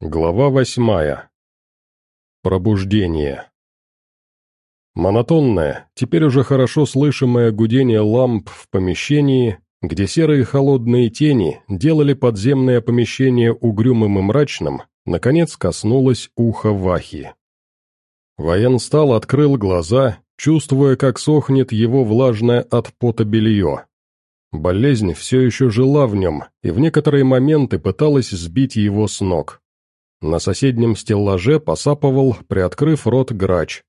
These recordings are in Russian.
Глава восьмая. Пробуждение. Монотонное, теперь уже хорошо слышимое гудение ламп в помещении, где серые холодные тени делали подземное помещение угрюмым и мрачным, наконец коснулось уха Вахи. Военстал открыл глаза, чувствуя, как сохнет его влажное от пота белье. Болезнь все еще жила в нем, и в некоторые моменты пыталась сбить его с ног. На соседнем стеллаже посапывал, приоткрыв рот грач.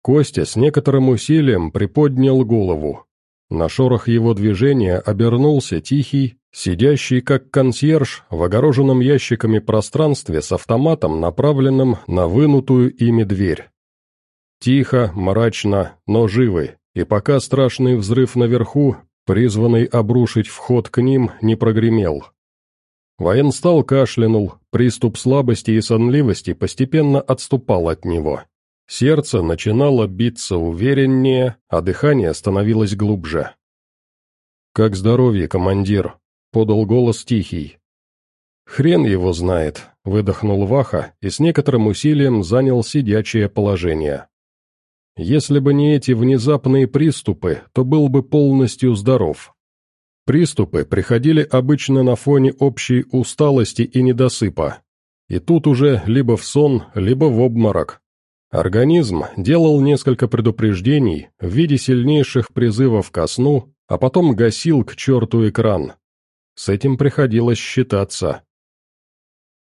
Костя с некоторым усилием приподнял голову. На шорох его движения обернулся тихий, сидящий как консьерж в огороженном ящиками пространстве с автоматом, направленным на вынутую ими дверь. Тихо, мрачно, но живы, и пока страшный взрыв наверху, призванный обрушить вход к ним, не прогремел. Военстал кашлянул, приступ слабости и сонливости постепенно отступал от него. Сердце начинало биться увереннее, а дыхание становилось глубже. «Как здоровье, командир?» — подал голос тихий. «Хрен его знает», — выдохнул Ваха и с некоторым усилием занял сидячее положение. «Если бы не эти внезапные приступы, то был бы полностью здоров. Приступы приходили обычно на фоне общей усталости и недосыпа. И тут уже либо в сон, либо в обморок. Организм делал несколько предупреждений в виде сильнейших призывов ко сну, а потом гасил к черту экран. С этим приходилось считаться.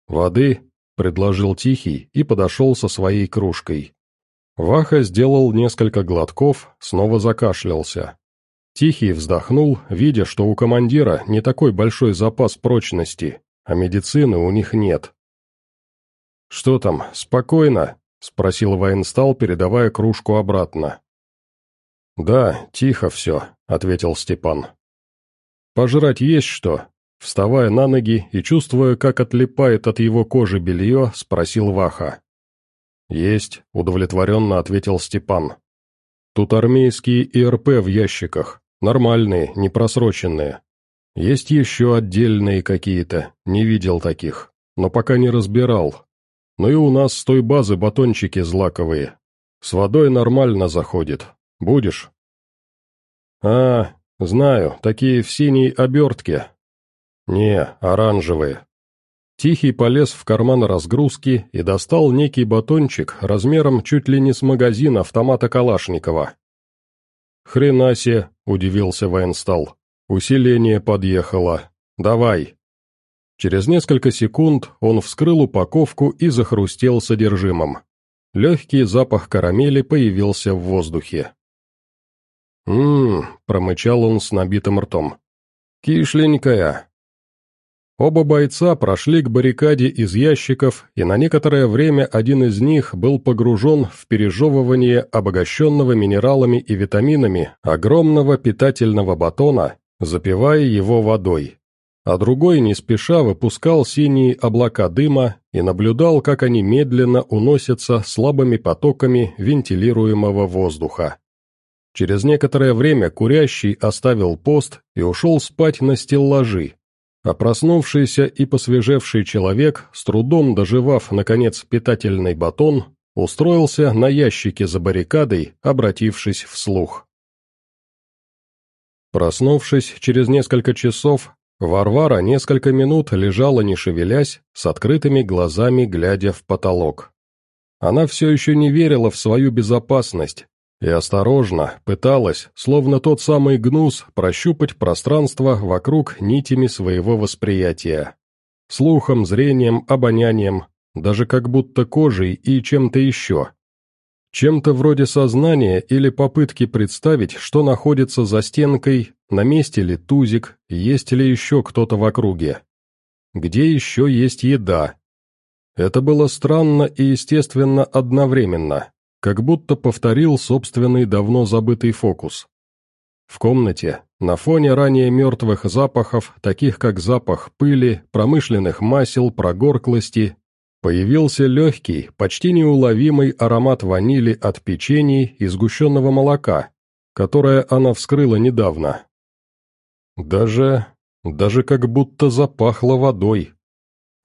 «Воды?» — предложил Тихий и подошел со своей кружкой. Ваха сделал несколько глотков, снова закашлялся. Тихий вздохнул, видя, что у командира не такой большой запас прочности, а медицины у них нет. «Что там, спокойно?» — спросил военстал, передавая кружку обратно. «Да, тихо все», — ответил Степан. «Пожрать есть что?» Вставая на ноги и чувствуя, как отлипает от его кожи белье, спросил Ваха. «Есть», — удовлетворенно ответил Степан. «Тут армейские ИРП в ящиках. Нормальные, не просроченные. Есть еще отдельные какие-то, не видел таких, но пока не разбирал. Ну и у нас с той базы батончики злаковые. С водой нормально заходит. Будешь? А, знаю, такие в синей обертке. Не, оранжевые. Тихий полез в карман разгрузки и достал некий батончик размером чуть ли не с магазина автомата Калашникова. «Хрена себе!» — удивился военстал. «Усиление подъехало. Давай!» Через несколько секунд он вскрыл упаковку и захрустел содержимым. Легкий запах карамели появился в воздухе. «Ммм», — промычал он с набитым ртом. «Кишленькая, Оба бойца прошли к баррикаде из ящиков, и на некоторое время один из них был погружен в пережевывание обогащенного минералами и витаминами огромного питательного батона, запивая его водой. А другой не спеша выпускал синие облака дыма и наблюдал, как они медленно уносятся слабыми потоками вентилируемого воздуха. Через некоторое время курящий оставил пост и ушел спать на стеллажи, а проснувшийся и посвежевший человек, с трудом доживав, наконец, питательный батон, устроился на ящике за баррикадой, обратившись вслух. Проснувшись через несколько часов, Варвара несколько минут лежала не шевелясь, с открытыми глазами глядя в потолок. Она все еще не верила в свою безопасность, и осторожно пыталась, словно тот самый гнус, прощупать пространство вокруг нитями своего восприятия. Слухом, зрением, обонянием, даже как будто кожей и чем-то еще. Чем-то вроде сознания или попытки представить, что находится за стенкой, на месте ли тузик, есть ли еще кто-то в округе. Где еще есть еда. Это было странно и естественно одновременно как будто повторил собственный давно забытый фокус. В комнате, на фоне ранее мертвых запахов, таких как запах пыли, промышленных масел, прогорклости, появился легкий, почти неуловимый аромат ванили от печений и сгущенного молока, которое она вскрыла недавно. Даже... даже как будто запахло водой.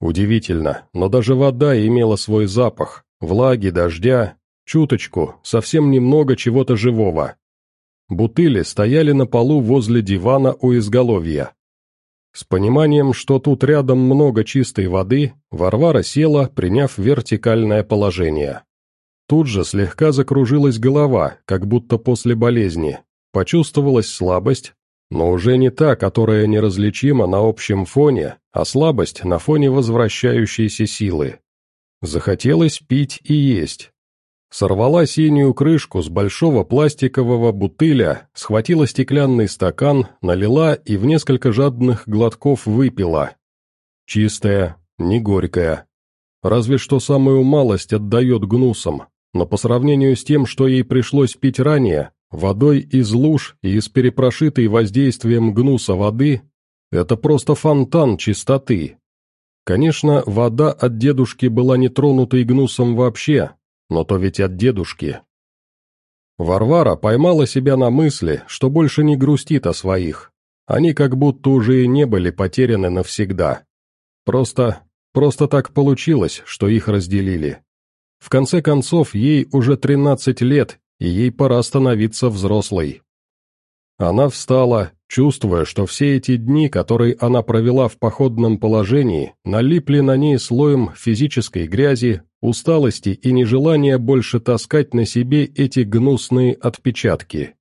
Удивительно, но даже вода имела свой запах, влаги, дождя, чуточку, совсем немного чего-то живого. Бутыли стояли на полу возле дивана у изголовья. С пониманием, что тут рядом много чистой воды, Варвара села, приняв вертикальное положение. Тут же слегка закружилась голова, как будто после болезни. Почувствовалась слабость, но уже не та, которая неразличима на общем фоне, а слабость на фоне возвращающейся силы. Захотелось пить и есть. Сорвала синюю крышку с большого пластикового бутыля, схватила стеклянный стакан, налила и в несколько жадных глотков выпила. Чистая, не горькая. Разве что самую малость отдает гнусом, но по сравнению с тем, что ей пришлось пить ранее, водой из луж и из перепрошитой воздействием гнуса воды, это просто фонтан чистоты. Конечно, вода от дедушки была не тронутой гнусом вообще, но то ведь от дедушки. Варвара поймала себя на мысли, что больше не грустит о своих. Они как будто уже и не были потеряны навсегда. Просто, просто так получилось, что их разделили. В конце концов, ей уже 13 лет, и ей пора становиться взрослой. Она встала, чувствуя, что все эти дни, которые она провела в походном положении, налипли на ней слоем физической грязи, усталости и нежелания больше таскать на себе эти гнусные отпечатки.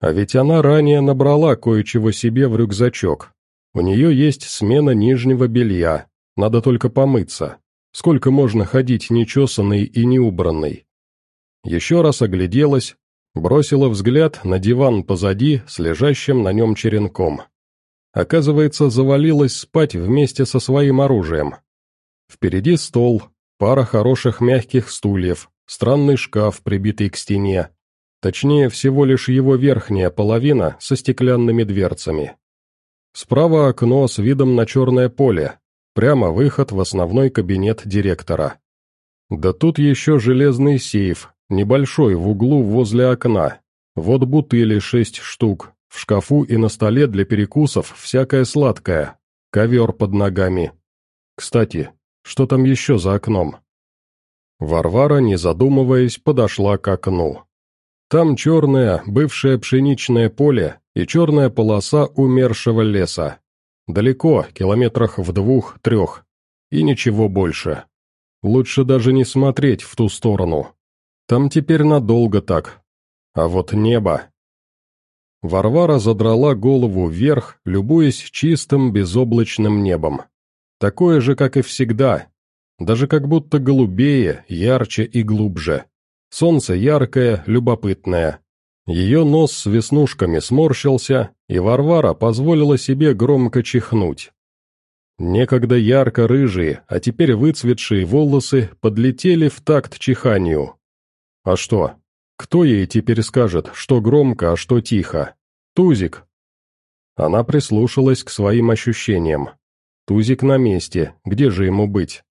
А ведь она ранее набрала кое-чего себе в рюкзачок. У нее есть смена нижнего белья, надо только помыться. Сколько можно ходить нечесанной и неубранной? Еще раз огляделась, бросила взгляд на диван позади с лежащим на нем черенком. Оказывается, завалилась спать вместе со своим оружием. Впереди стол, пара хороших мягких стульев, странный шкаф, прибитый к стене. Точнее, всего лишь его верхняя половина со стеклянными дверцами. Справа окно с видом на черное поле, прямо выход в основной кабинет директора. Да тут еще железный сейф, Небольшой в углу возле окна. Вот бутыли шесть штук. В шкафу и на столе для перекусов всякое сладкое. Ковер под ногами. Кстати, что там еще за окном? Варвара, не задумываясь, подошла к окну. Там черное, бывшее пшеничное поле и черная полоса умершего леса. Далеко, километрах в двух-трех. И ничего больше. Лучше даже не смотреть в ту сторону. Там теперь надолго так. А вот небо... Варвара задрала голову вверх, любуясь чистым безоблачным небом. Такое же, как и всегда. Даже как будто голубее, ярче и глубже. Солнце яркое, любопытное. Ее нос с веснушками сморщился, и Варвара позволила себе громко чихнуть. Некогда ярко-рыжие, а теперь выцветшие волосы подлетели в такт чиханию, а что? Кто ей теперь скажет, что громко, а что тихо? Тузик. Она прислушалась к своим ощущениям. Тузик на месте, где же ему быть?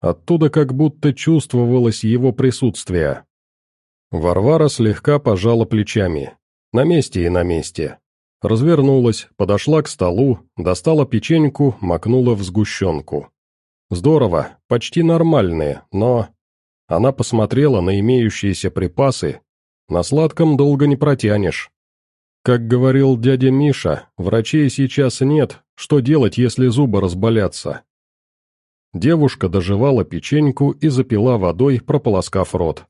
Оттуда как будто чувствовалось его присутствие. Варвара слегка пожала плечами. На месте и на месте. Развернулась, подошла к столу, достала печеньку, макнула в сгущенку. Здорово, почти нормальные, но... Она посмотрела на имеющиеся припасы. На сладком долго не протянешь. Как говорил дядя Миша, врачей сейчас нет, что делать, если зубы разболятся? Девушка доживала печеньку и запила водой, прополоскав рот.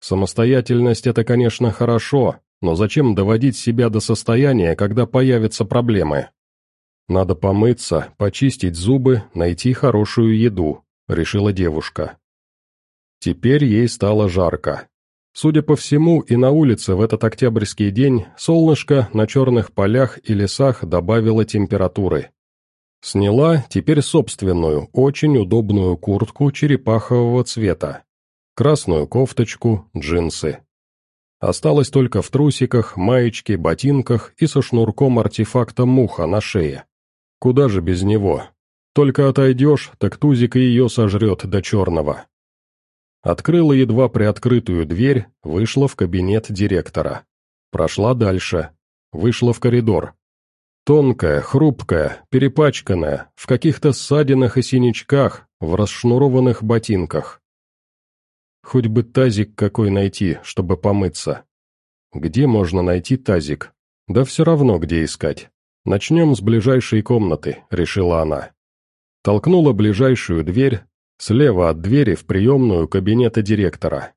Самостоятельность – это, конечно, хорошо, но зачем доводить себя до состояния, когда появятся проблемы? Надо помыться, почистить зубы, найти хорошую еду, решила девушка. Теперь ей стало жарко. Судя по всему, и на улице в этот октябрьский день солнышко на черных полях и лесах добавило температуры. Сняла теперь собственную, очень удобную куртку черепахового цвета. Красную кофточку, джинсы. Осталось только в трусиках, маечке, ботинках и со шнурком артефакта муха на шее. Куда же без него? Только отойдешь, так тузик и ее сожрет до черного. Открыла едва приоткрытую дверь, вышла в кабинет директора. Прошла дальше. Вышла в коридор. Тонкая, хрупкая, перепачканная, в каких-то ссадинах и синячках, в расшнурованных ботинках. Хоть бы тазик какой найти, чтобы помыться. Где можно найти тазик? Да все равно, где искать. Начнем с ближайшей комнаты, решила она. Толкнула ближайшую дверь, слева от двери в приемную кабинета директора.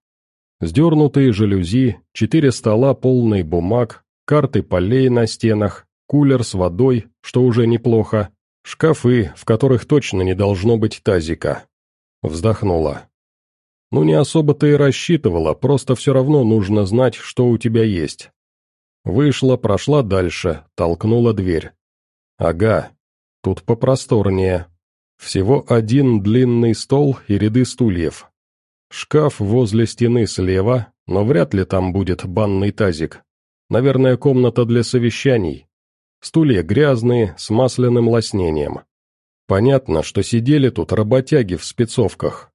Сдернутые жалюзи, четыре стола полный бумаг, карты полей на стенах, кулер с водой, что уже неплохо, шкафы, в которых точно не должно быть тазика. Вздохнула. Ну не особо-то и рассчитывала, просто все равно нужно знать, что у тебя есть. Вышла, прошла дальше, толкнула дверь. Ага, тут попросторнее. Всего один длинный стол и ряды стульев. Шкаф возле стены слева, но вряд ли там будет банный тазик. Наверное, комната для совещаний. Стулья грязные, с масляным лоснением. Понятно, что сидели тут работяги в спецовках.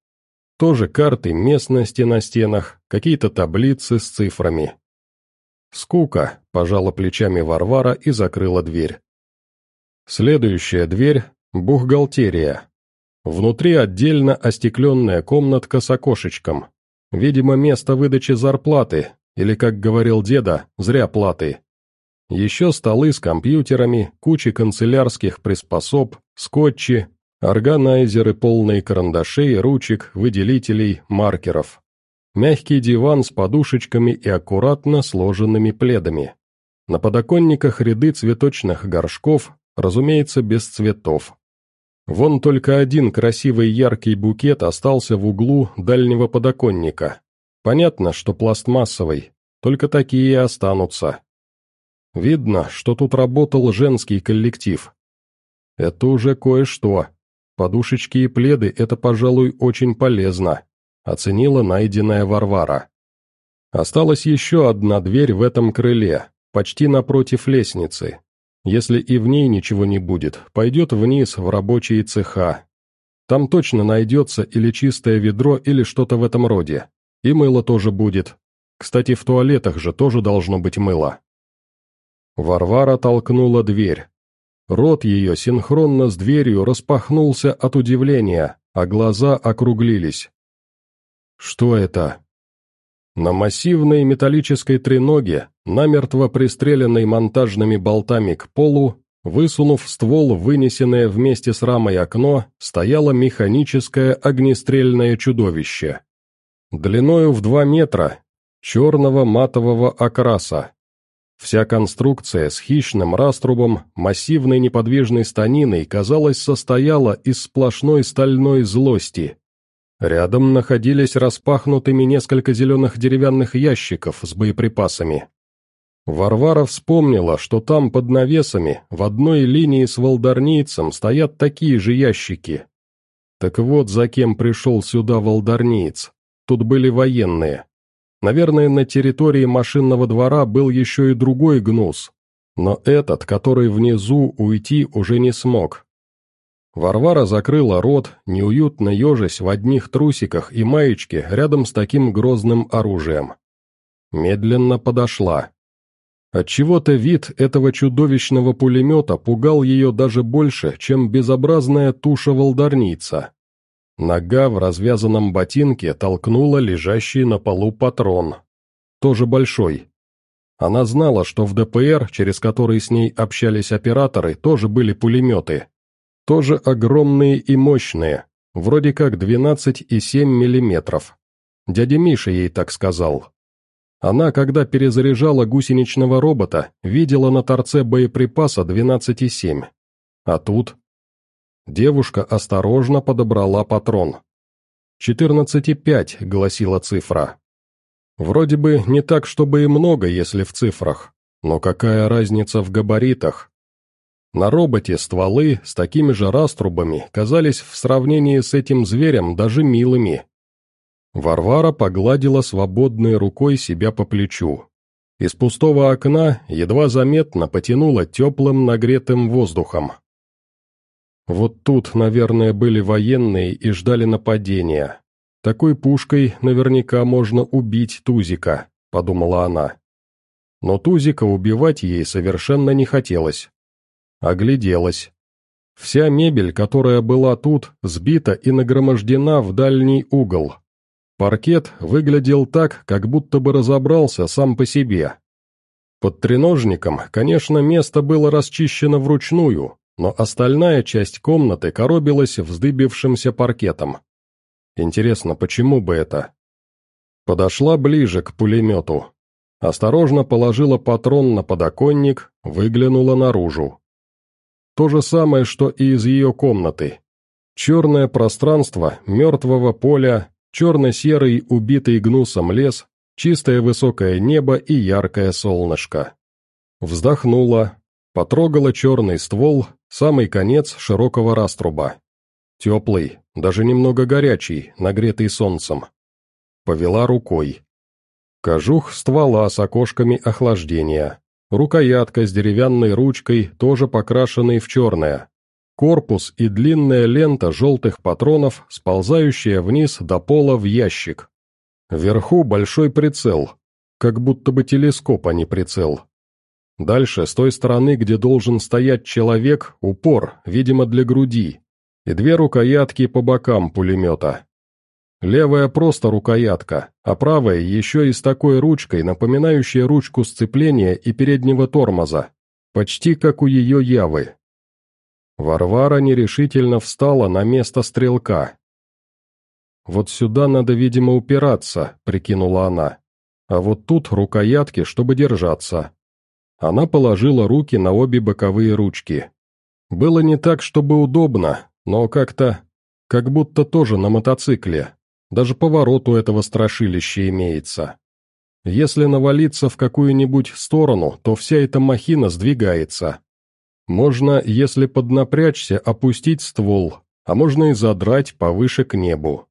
Тоже карты местности на стенах, какие-то таблицы с цифрами. «Скука», — пожала плечами Варвара и закрыла дверь. Следующая дверь Бухгалтерия. Внутри отдельно остекленная комнатка с окошечком. Видимо, место выдачи зарплаты, или, как говорил деда, зря платы. Еще столы с компьютерами, куча канцелярских приспособ, скотчи, органайзеры полные карандашей, ручек, выделителей, маркеров. Мягкий диван с подушечками и аккуратно сложенными пледами. На подоконниках ряды цветочных горшков, разумеется, без цветов. Вон только один красивый яркий букет остался в углу дальнего подоконника. Понятно, что пластмассовый, только такие и останутся. Видно, что тут работал женский коллектив. Это уже кое-что. Подушечки и пледы – это, пожалуй, очень полезно, оценила найденная Варвара. Осталась еще одна дверь в этом крыле, почти напротив лестницы. Если и в ней ничего не будет, пойдет вниз в рабочие цеха. Там точно найдется или чистое ведро, или что-то в этом роде. И мыло тоже будет. Кстати, в туалетах же тоже должно быть мыло. Варвара толкнула дверь. Рот ее синхронно с дверью распахнулся от удивления, а глаза округлились. «Что это?» На массивной металлической треноге, намертво пристреленной монтажными болтами к полу, высунув ствол, вынесенное вместе с рамой окно, стояло механическое огнестрельное чудовище. Длиною в два метра, черного матового окраса. Вся конструкция с хищным раструбом, массивной неподвижной станиной, казалось, состояла из сплошной стальной злости, Рядом находились распахнутыми несколько зеленых деревянных ящиков с боеприпасами. Варвара вспомнила, что там под навесами в одной линии с волдарнийцем стоят такие же ящики. Так вот, за кем пришел сюда волдарниец. Тут были военные. Наверное, на территории машинного двора был еще и другой гнус. Но этот, который внизу, уйти уже не смог, Варвара закрыла рот, неуютно ежась в одних трусиках и маечке рядом с таким грозным оружием. Медленно подошла. Отчего-то вид этого чудовищного пулемета пугал ее даже больше, чем безобразная туша волдарница. Нога в развязанном ботинке толкнула лежащий на полу патрон. Тоже большой. Она знала, что в ДПР, через который с ней общались операторы, тоже были пулеметы, тоже огромные и мощные, вроде как 12,7 миллиметров. Дядя Миша ей так сказал. Она, когда перезаряжала гусеничного робота, видела на торце боеприпаса 12,7. А тут... Девушка осторожно подобрала патрон. 14,5, гласила цифра. Вроде бы не так, чтобы и много, если в цифрах, но какая разница в габаритах? На роботе стволы с такими же раструбами казались в сравнении с этим зверем даже милыми. Варвара погладила свободной рукой себя по плечу. Из пустого окна едва заметно потянуло теплым нагретым воздухом. Вот тут, наверное, были военные и ждали нападения. Такой пушкой наверняка можно убить Тузика, подумала она. Но Тузика убивать ей совершенно не хотелось. Огляделась. Вся мебель, которая была тут, сбита и нагромождена в дальний угол. Паркет выглядел так, как будто бы разобрался сам по себе. Под треножником, конечно, место было расчищено вручную, но остальная часть комнаты коробилась вздыбившимся паркетом. Интересно, почему бы это? Подошла ближе к пулемету. Осторожно положила патрон на подоконник, выглянула наружу. То же самое, что и из ее комнаты. Черное пространство мертвого поля, черно-серый, убитый гнусом лес, чистое высокое небо и яркое солнышко. Вздохнула, потрогала черный ствол, самый конец широкого раструба. Теплый, даже немного горячий, нагретый солнцем. Повела рукой. Кожух ствола с окошками охлаждения. Рукоятка с деревянной ручкой, тоже покрашенной в черное. Корпус и длинная лента желтых патронов, сползающая вниз до пола в ящик. Вверху большой прицел, как будто бы телескоп, а не прицел. Дальше, с той стороны, где должен стоять человек, упор, видимо, для груди, и две рукоятки по бокам пулемета. Левая просто рукоятка, а правая еще и с такой ручкой, напоминающей ручку сцепления и переднего тормоза, почти как у ее Явы. Варвара нерешительно встала на место стрелка. «Вот сюда надо, видимо, упираться», — прикинула она. «А вот тут рукоятки, чтобы держаться». Она положила руки на обе боковые ручки. Было не так, чтобы удобно, но как-то... как будто тоже на мотоцикле. Даже поворот у этого страшилища имеется. Если навалиться в какую-нибудь сторону, то вся эта махина сдвигается. Можно, если поднапрячься, опустить ствол, а можно и задрать повыше к небу.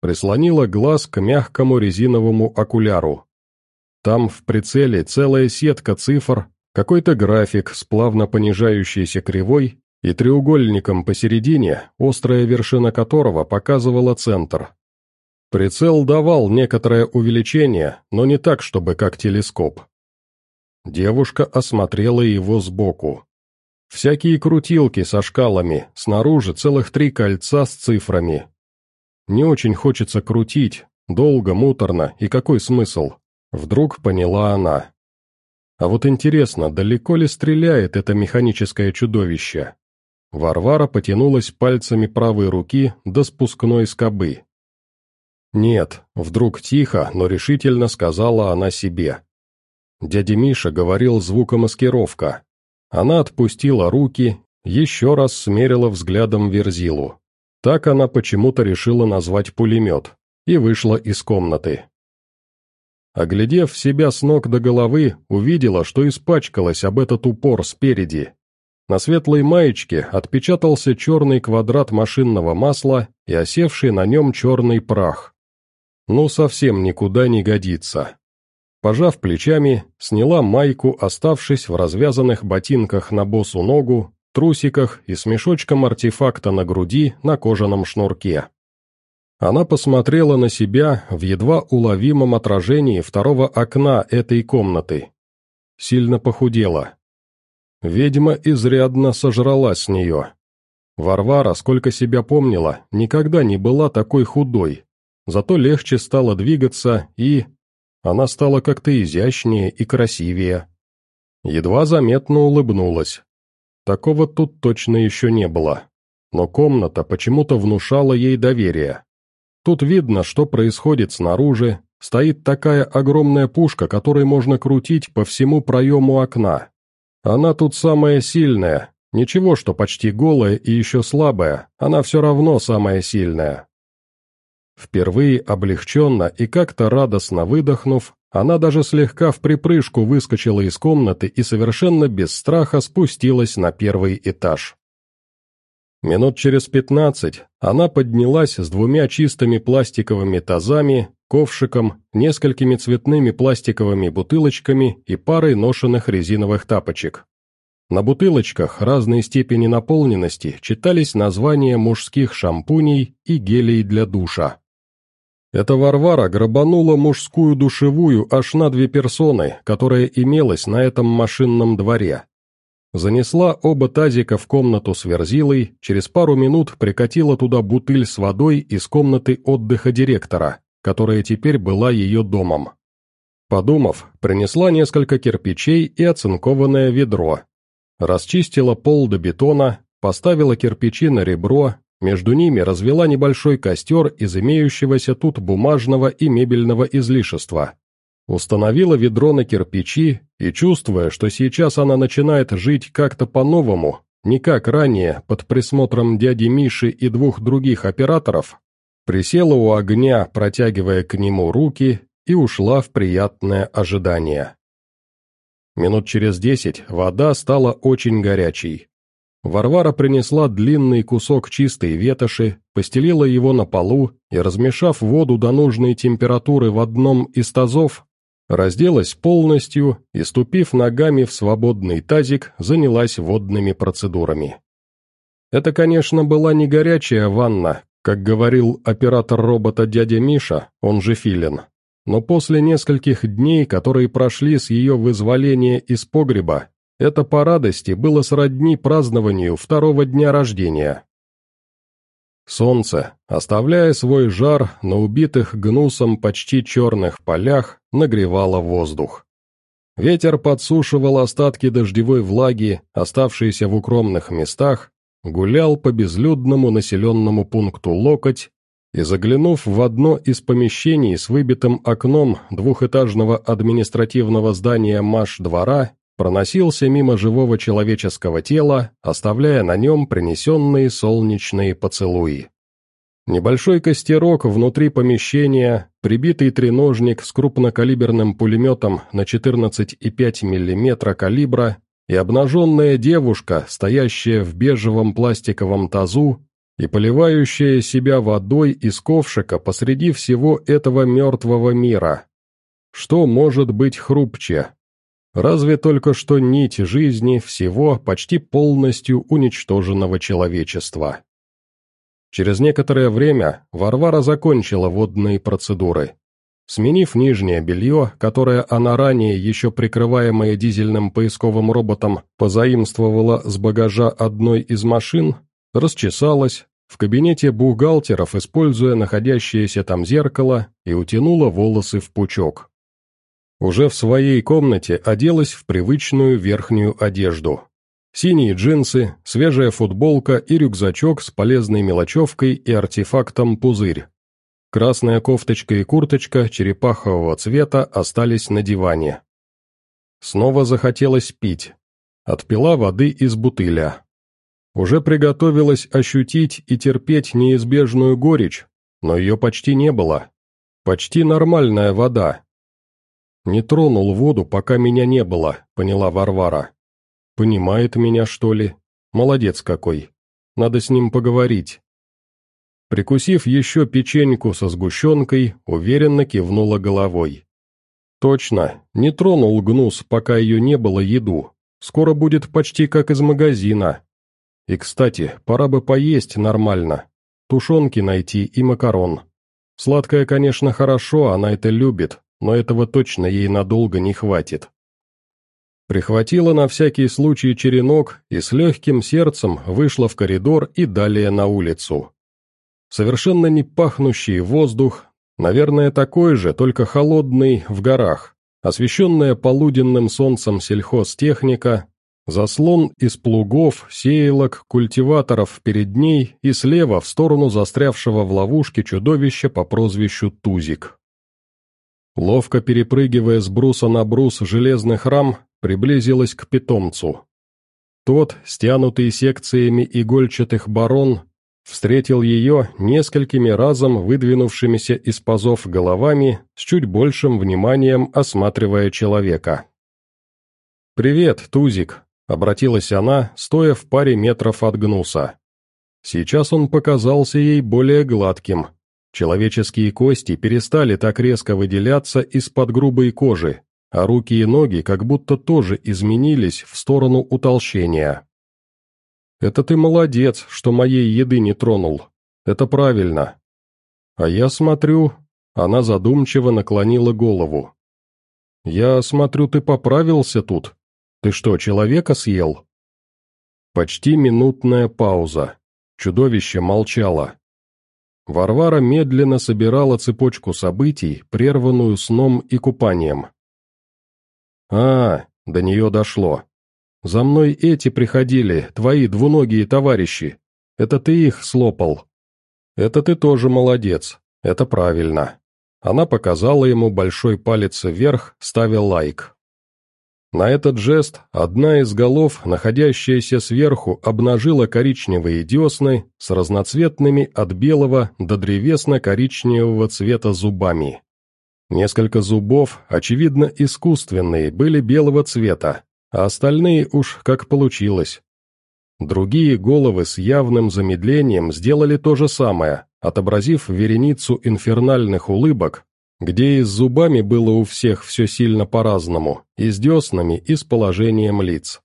Прислонила глаз к мягкому резиновому окуляру. Там в прицеле целая сетка цифр, какой-то график с плавно понижающейся кривой и треугольником посередине, острая вершина которого показывала центр. Прицел давал некоторое увеличение, но не так, чтобы как телескоп. Девушка осмотрела его сбоку. Всякие крутилки со шкалами, снаружи целых три кольца с цифрами. Не очень хочется крутить, долго, муторно, и какой смысл? Вдруг поняла она. А вот интересно, далеко ли стреляет это механическое чудовище? Варвара потянулась пальцами правой руки до спускной скобы. «Нет», — вдруг тихо, но решительно сказала она себе. Дядя Миша говорил звукомаскировка. Она отпустила руки, еще раз смерила взглядом Верзилу. Так она почему-то решила назвать пулемет, и вышла из комнаты. Оглядев себя с ног до головы, увидела, что испачкалась об этот упор спереди, на светлой маечке отпечатался черный квадрат машинного масла и осевший на нем черный прах. Ну, совсем никуда не годится. Пожав плечами, сняла майку, оставшись в развязанных ботинках на босу ногу, трусиках и с мешочком артефакта на груди на кожаном шнурке. Она посмотрела на себя в едва уловимом отражении второго окна этой комнаты. Сильно похудела, Ведьма изрядно сожрала с нее. Варвара, сколько себя помнила, никогда не была такой худой. Зато легче стало двигаться и... Она стала как-то изящнее и красивее. Едва заметно улыбнулась. Такого тут точно еще не было. Но комната почему-то внушала ей доверие. Тут видно, что происходит снаружи, стоит такая огромная пушка, которой можно крутить по всему проему окна. Она тут самая сильная. Ничего, что почти голая и еще слабая, она все равно самая сильная. Впервые облегченно и как-то радостно выдохнув, она даже слегка в припрыжку выскочила из комнаты и совершенно без страха спустилась на первый этаж. Минут через пятнадцать она поднялась с двумя чистыми пластиковыми тазами, ковшиком, несколькими цветными пластиковыми бутылочками и парой ношенных резиновых тапочек. На бутылочках разной степени наполненности читались названия мужских шампуней и гелей для душа. Эта Варвара грабанула мужскую душевую аж на две персоны, которая имелась на этом машинном дворе. Занесла оба тазика в комнату с верзилой, через пару минут прикатила туда бутыль с водой из комнаты отдыха директора, которая теперь была ее домом. Подумав, принесла несколько кирпичей и оцинкованное ведро. Расчистила пол до бетона, поставила кирпичи на ребро, между ними развела небольшой костер из имеющегося тут бумажного и мебельного излишества. Установила ведро на кирпичи и, чувствуя, что сейчас она начинает жить как-то по-новому, не как ранее, под присмотром дяди Миши и двух других операторов, присела у огня, протягивая к нему руки, и ушла в приятное ожидание. Минут через десять вода стала очень горячей. Варвара принесла длинный кусок чистой ветоши, постелила его на полу и, размешав воду до нужной температуры в одном из тазов, Разделась полностью и, ступив ногами в свободный тазик, занялась водными процедурами. Это, конечно, была не горячая ванна, как говорил оператор робота дядя Миша, он же Филин. Но после нескольких дней, которые прошли с ее вызволения из погреба, это по радости было сродни празднованию второго дня рождения. Солнце, оставляя свой жар на убитых гнусом почти черных полях, нагревало воздух. Ветер подсушивал остатки дождевой влаги, оставшиеся в укромных местах, гулял по безлюдному населенному пункту Локоть и, заглянув в одно из помещений с выбитым окном двухэтажного административного здания Маш-двора, проносился мимо живого человеческого тела, оставляя на нем принесенные солнечные поцелуи. Небольшой костерок внутри помещения, прибитый треножник с крупнокалиберным пулеметом на 14,5 мм калибра и обнаженная девушка, стоящая в бежевом пластиковом тазу и поливающая себя водой из ковшика посреди всего этого мертвого мира. Что может быть хрупче? Разве только что нить жизни всего почти полностью уничтоженного человечества. Через некоторое время Варвара закончила водные процедуры. Сменив нижнее белье, которое она ранее, еще прикрываемое дизельным поисковым роботом, позаимствовала с багажа одной из машин, расчесалась, в кабинете бухгалтеров, используя находящееся там зеркало, и утянула волосы в пучок. Уже в своей комнате оделась в привычную верхнюю одежду. Синие джинсы, свежая футболка и рюкзачок с полезной мелочевкой и артефактом пузырь. Красная кофточка и курточка черепахового цвета остались на диване. Снова захотелось пить. Отпила воды из бутыля. Уже приготовилась ощутить и терпеть неизбежную горечь, но ее почти не было. Почти нормальная вода, «Не тронул воду, пока меня не было», — поняла Варвара. «Понимает меня, что ли? Молодец какой. Надо с ним поговорить». Прикусив еще печеньку со сгущенкой, уверенно кивнула головой. «Точно, не тронул гнус, пока ее не было еду. Скоро будет почти как из магазина. И, кстати, пора бы поесть нормально. Тушенки найти и макарон. Сладкое, конечно, хорошо, она это любит, но этого точно ей надолго не хватит. Прихватила на всякий случай черенок и с легким сердцем вышла в коридор и далее на улицу. Совершенно не пахнущий воздух, наверное, такой же, только холодный, в горах, освещенная полуденным солнцем сельхозтехника, заслон из плугов, сеялок, культиваторов перед ней и слева в сторону застрявшего в ловушке чудовища по прозвищу Тузик. Ловко перепрыгивая с бруса на брус железных рам, приблизилась к питомцу. Тот, стянутый секциями игольчатых барон, встретил ее несколькими разом выдвинувшимися из пазов головами с чуть большим вниманием осматривая человека. «Привет, Тузик», — обратилась она, стоя в паре метров от гнуса. Сейчас он показался ей более гладким, Человеческие кости перестали так резко выделяться из-под грубой кожи, а руки и ноги как будто тоже изменились в сторону утолщения. «Это ты молодец, что моей еды не тронул. Это правильно». «А я смотрю...» Она задумчиво наклонила голову. «Я смотрю, ты поправился тут. Ты что, человека съел?» Почти минутная пауза. Чудовище молчало. Варвара медленно собирала цепочку событий, прерванную сном и купанием. «А, до нее дошло. За мной эти приходили, твои двуногие товарищи. Это ты их слопал. Это ты тоже молодец, это правильно». Она показала ему большой палец вверх, ставя лайк. На этот жест одна из голов, находящаяся сверху, обнажила коричневые десны с разноцветными от белого до древесно-коричневого цвета зубами. Несколько зубов, очевидно искусственные, были белого цвета, а остальные уж как получилось. Другие головы с явным замедлением сделали то же самое, отобразив вереницу инфернальных улыбок, где и с зубами было у всех все сильно по-разному, и с деснами, и с положением лиц.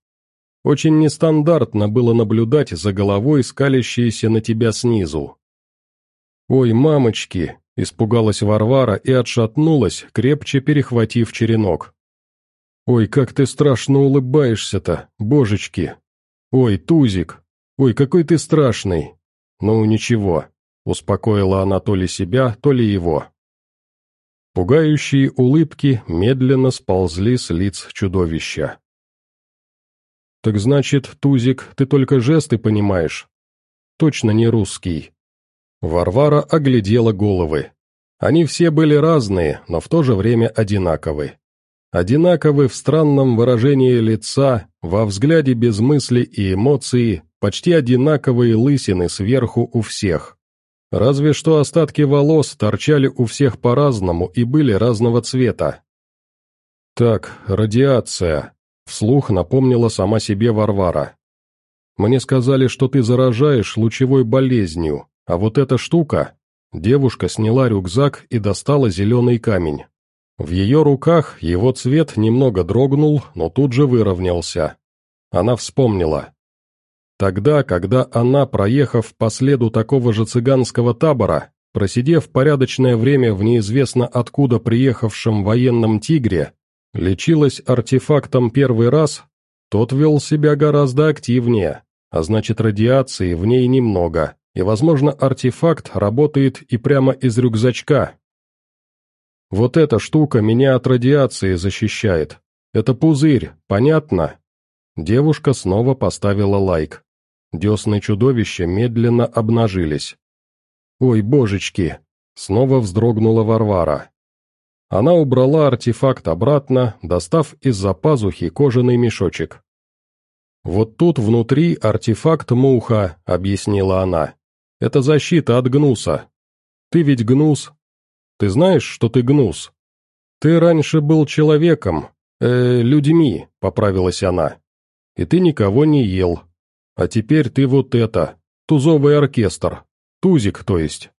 Очень нестандартно было наблюдать за головой, скалящейся на тебя снизу. «Ой, мамочки!» – испугалась Варвара и отшатнулась, крепче перехватив черенок. «Ой, как ты страшно улыбаешься-то, божечки! Ой, Тузик! Ой, какой ты страшный! Ну, ничего!» – успокоила она то ли себя, то ли его. Пугающие улыбки медленно сползли с лиц чудовища. «Так значит, Тузик, ты только жесты понимаешь? Точно не русский». Варвара оглядела головы. Они все были разные, но в то же время одинаковы. Одинаковы в странном выражении лица, во взгляде без мысли и эмоции, почти одинаковые лысины сверху у всех. Разве что остатки волос торчали у всех по-разному и были разного цвета. «Так, радиация», — вслух напомнила сама себе Варвара. «Мне сказали, что ты заражаешь лучевой болезнью, а вот эта штука...» Девушка сняла рюкзак и достала зеленый камень. В ее руках его цвет немного дрогнул, но тут же выровнялся. Она вспомнила. Тогда, когда она, проехав по следу такого же цыганского табора, просидев порядочное время в неизвестно откуда приехавшем военном «Тигре», лечилась артефактом первый раз, тот вел себя гораздо активнее, а значит радиации в ней немного, и, возможно, артефакт работает и прямо из рюкзачка. Вот эта штука меня от радиации защищает. Это пузырь, понятно? Девушка снова поставила лайк. Десны чудовища медленно обнажились. «Ой, божечки!» — снова вздрогнула Варвара. Она убрала артефакт обратно, достав из-за пазухи кожаный мешочек. «Вот тут внутри артефакт муха», — объяснила она. «Это защита от гнуса. Ты ведь гнус. Ты знаешь, что ты гнус? Ты раньше был человеком, э, людьми», — поправилась она. «И ты никого не ел, а теперь ты вот это, тузовый оркестр, тузик, то есть.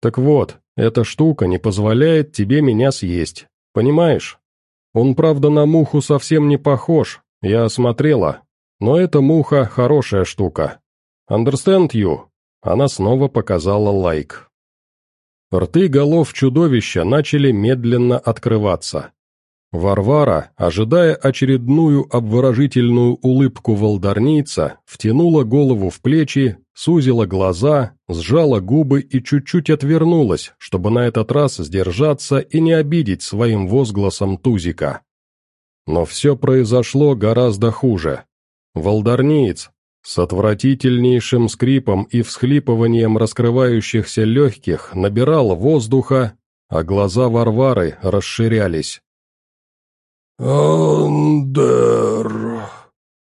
Так вот, эта штука не позволяет тебе меня съесть, понимаешь? Он, правда, на муху совсем не похож, я осмотрела, но эта муха хорошая штука. Understand you?» Она снова показала лайк. Рты голов чудовища начали медленно открываться. Варвара, ожидая очередную обворожительную улыбку волдарнийца, втянула голову в плечи, сузила глаза, сжала губы и чуть-чуть отвернулась, чтобы на этот раз сдержаться и не обидеть своим возгласом Тузика. Но все произошло гораздо хуже. Волдарниец, с отвратительнейшим скрипом и всхлипыванием раскрывающихся легких, набирал воздуха, а глаза Варвары расширялись. «Андер!»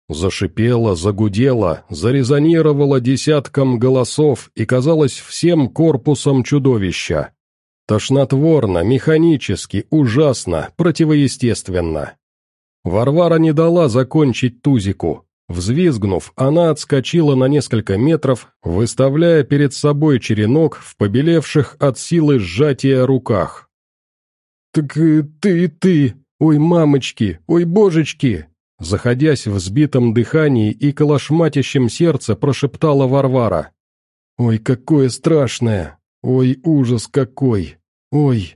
Зашипело, загудело, зарезонировало десятком голосов и казалось всем корпусом чудовища. Тошнотворно, механически, ужасно, противоестественно. Варвара не дала закончить Тузику. Взвизгнув, она отскочила на несколько метров, выставляя перед собой черенок в побелевших от силы сжатия руках. «Так ты, ты, «Ой, мамочки! Ой, божечки!» Заходясь в сбитом дыхании и колошматящем сердце, прошептала Варвара. «Ой, какое страшное! Ой, ужас какой! Ой!»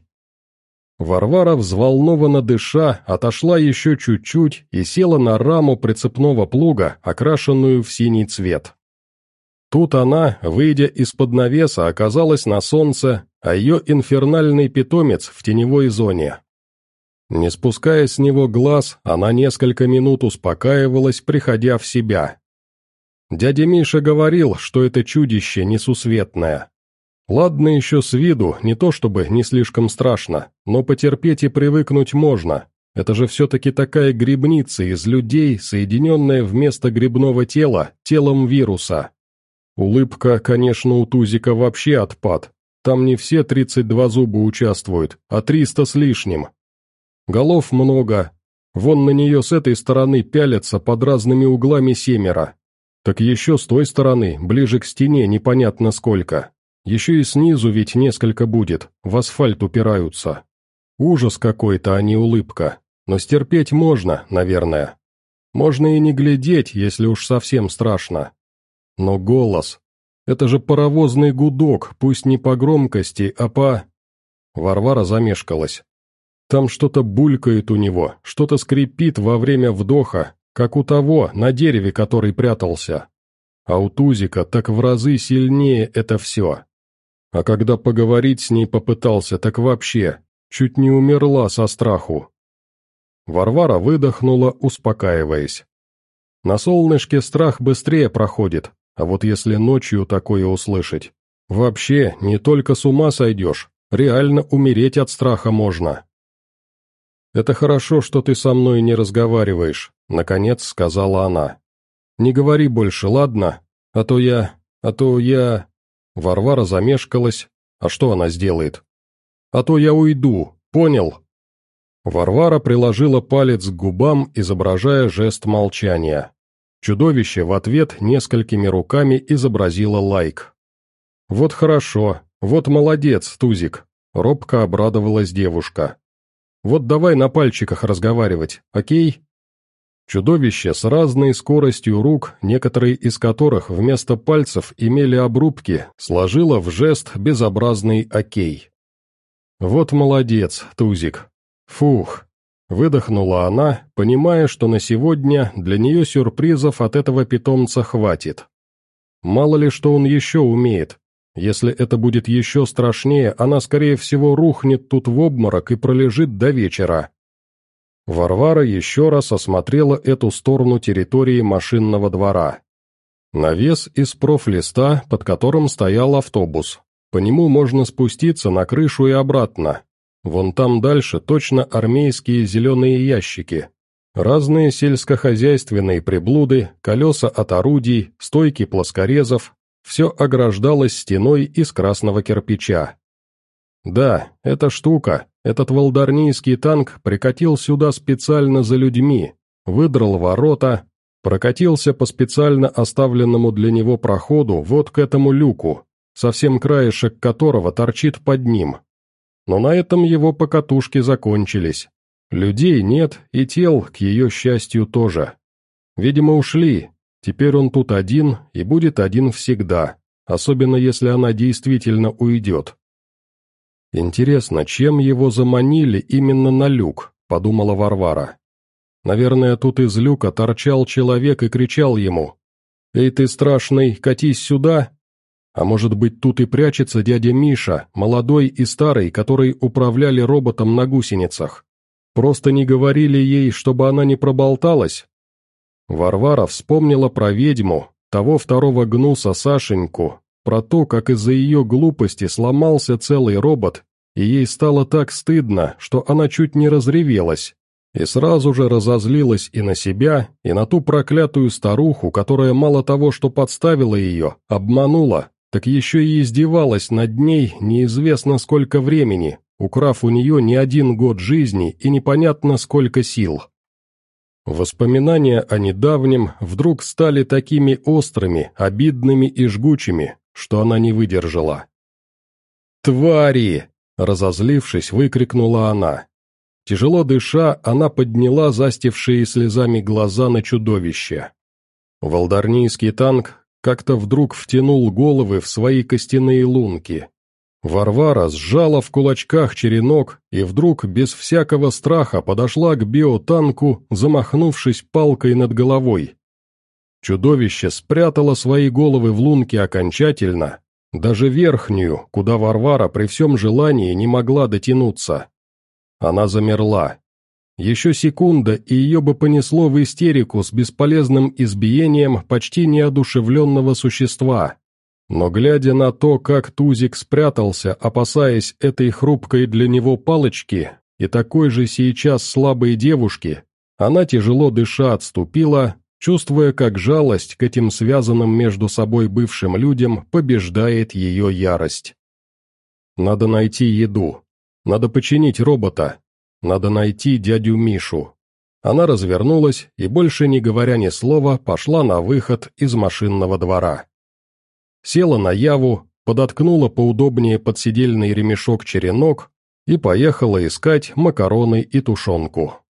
Варвара, взволнованно дыша, отошла еще чуть-чуть и села на раму прицепного плуга, окрашенную в синий цвет. Тут она, выйдя из-под навеса, оказалась на солнце, а ее инфернальный питомец в теневой зоне. Не спуская с него глаз, она несколько минут успокаивалась, приходя в себя. Дядя Миша говорил, что это чудище несусветное. Ладно еще с виду, не то чтобы не слишком страшно, но потерпеть и привыкнуть можно. Это же все-таки такая грибница из людей, соединенная вместо грибного тела телом вируса. Улыбка, конечно, у Тузика вообще отпад. Там не все 32 зуба участвуют, а 300 с лишним. Голов много. Вон на нее с этой стороны пялятся под разными углами семеро. Так еще с той стороны, ближе к стене, непонятно сколько. Еще и снизу ведь несколько будет, в асфальт упираются. Ужас какой-то, а не улыбка. Но стерпеть можно, наверное. Можно и не глядеть, если уж совсем страшно. Но голос... Это же паровозный гудок, пусть не по громкости, а по... Варвара замешкалась. Там что-то булькает у него, что-то скрипит во время вдоха, как у того, на дереве, который прятался. А у Тузика так в разы сильнее это все. А когда поговорить с ней попытался, так вообще, чуть не умерла со страху. Варвара выдохнула, успокаиваясь. На солнышке страх быстрее проходит, а вот если ночью такое услышать, вообще не только с ума сойдешь, реально умереть от страха можно. «Это хорошо, что ты со мной не разговариваешь», — наконец сказала она. «Не говори больше, ладно? А то я... а то я...» Варвара замешкалась. А что она сделает? А то я уйду, понял? Варвара приложила палец к губам, изображая жест молчания. Чудовище в ответ несколькими руками изобразило лайк. «Вот хорошо, вот молодец, Тузик», — робко обрадовалась девушка. «Вот давай на пальчиках разговаривать, окей?» Чудовище с разной скоростью рук, некоторые из которых вместо пальцев имели обрубки, сложило в жест безобразный окей. «Вот молодец, Тузик. Фух!» Выдохнула она, понимая, что на сегодня для нее сюрпризов от этого питомца хватит. Мало ли что он еще умеет. Если это будет еще страшнее, она, скорее всего, рухнет тут в обморок и пролежит до вечера. Варвара еще раз осмотрела эту сторону территории машинного двора. Навес из профлиста, под которым стоял автобус. По нему можно спуститься на крышу и обратно. Вон там дальше точно армейские зеленые ящики. Разные сельскохозяйственные приблуды, колеса от орудий, стойки плоскорезов. Все ограждалось стеной из красного кирпича. Да, эта штука, этот волдарнийский танк прикатил сюда специально за людьми, выдрал ворота, прокатился по специально оставленному для него проходу вот к этому люку, совсем краешек которого торчит под ним. Но на этом его покатушки закончились. Людей нет, и тел, к ее счастью, тоже. Видимо, ушли. Теперь он тут один и будет один всегда, особенно если она действительно уйдет. «Интересно, чем его заманили именно на люк?» – подумала Варвара. «Наверное, тут из люка торчал человек и кричал ему. «Эй ты, страшный, катись сюда!» А может быть, тут и прячется дядя Миша, молодой и старый, который управляли роботом на гусеницах. Просто не говорили ей, чтобы она не проболталась? Варвара вспомнила про ведьму, того второго гнуса Сашеньку, про то, как из-за ее глупости сломался целый робот, и ей стало так стыдно, что она чуть не разревелась, и сразу же разозлилась и на себя, и на ту проклятую старуху, которая мало того, что подставила ее, обманула, так еще и издевалась над ней неизвестно сколько времени, украв у нее не один год жизни и непонятно сколько сил. Воспоминания о недавнем вдруг стали такими острыми, обидными и жгучими, что она не выдержала. «Твари!» — разозлившись, выкрикнула она. Тяжело дыша, она подняла застившие слезами глаза на чудовище. Волдарнийский танк как-то вдруг втянул головы в свои костяные лунки. Варвара сжала в кулачках черенок и вдруг без всякого страха подошла к биотанку, замахнувшись палкой над головой. Чудовище спрятало свои головы в лунке окончательно, даже верхнюю, куда Варвара при всем желании не могла дотянуться. Она замерла. Еще секунда, и ее бы понесло в истерику с бесполезным избиением почти неодушевленного существа. Но глядя на то, как Тузик спрятался, опасаясь этой хрупкой для него палочки и такой же сейчас слабой девушки, она тяжело дыша отступила, чувствуя, как жалость к этим связанным между собой бывшим людям побеждает ее ярость. Надо найти еду. Надо починить робота. Надо найти дядю Мишу. Она развернулась и, больше не говоря ни слова, пошла на выход из машинного двора села на яву, подоткнула поудобнее подсидельный ремешок черенок и поехала искать макароны и тушенку.